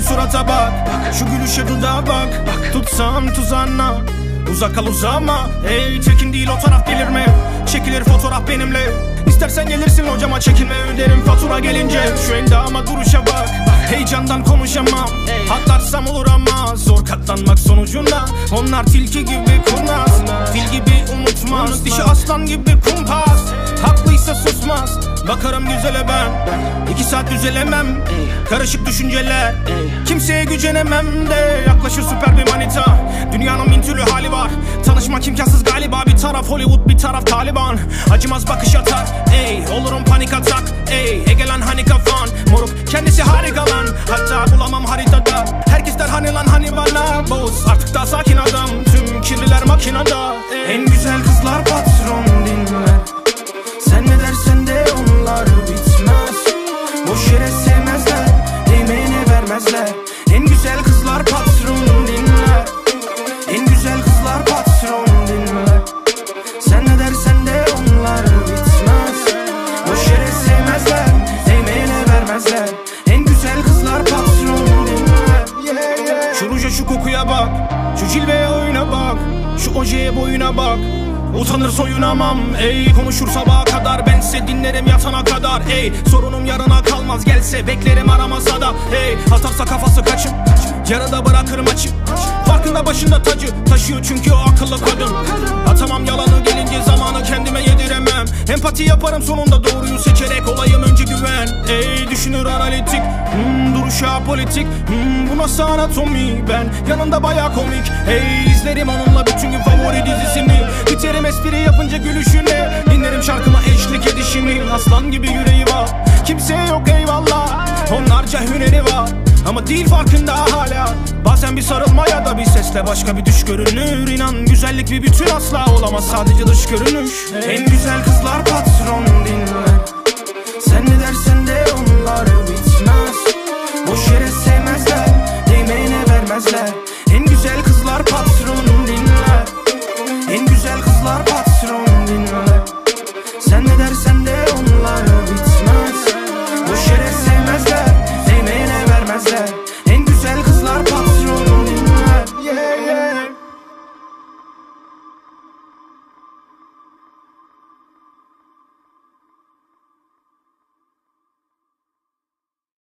surata bak. Şu gülüşe dudağa bak. Tutsam tuzağına. Uzak kal uzama. Ey tekin değil o taraf delirme Çekilir fotoğraf benimle. İstersen gelirsin hocama çekinme. Öderim fatura gelince. Şu endama duruşa bak. Heyecandan konuşamam. Atlarsam olur ama Zor katlanmak sonucunda. Onlar tilki gibi kurnaz Bakarım güzele ben. İki saat düzelemem. Karışık düşünceler. Kimseye gücenemem de. Yaklaşır süper bir manita. Dünyanın bin türlü hali var. Tanışmak imkansız galiba. Bir taraf Hollywood bir taraf Taliban. Acımaz bakış atar Ey olurum panik atak. Ey Egelan hani kafan. Moruk kendisi harika lan. Hatta bulamam haritada. Herkes der hani lan hani bana. Boz artık daha sakin adam. Tüm kirliler makinada. Ey. En güzel kızlar patron dinler Şu cilveye oyuna bak Şu ojeye boyuna bak. Utanır soyunamam ey Konuşur sabaha kadar. Bense dinlerim yatana kadar ey. Sorunum yarına kalmaz gelse beklerim aramasa da ey. Atarsa kafası kaçım Yarıda bırakırım açık Farkında başında tacı Taşıyor çünkü o akıllı kadın. Atamam yalanı gelince zamanı kendime yediremem. Empati yaparım sonunda doğruyu seçerek olayım önce güven. Ey düşünür analitik. Hmm, Duruşu apolitik hmm, Bu nasıl anatomi? Ben Yanında baya komik. Hey izlerim onunla bütün gün favori dizisini. Biterim espri yapınca gülüşüne. Dinlerim şarkıma eşlik edişini. Aslan gibi yüreği var. Kimseye yok eyvallah. Onlarca hüneri var. Ama değil farkında hala. Bazen bir sarılma ya da bir sesle başka bir düş görünür İnan güzellik bir bütün asla olamaz. Sadece dış görünüş. En güzel kızlar patron dinler bilmezler En güzel kızlar patronum dinler En güzel kızlar patronum.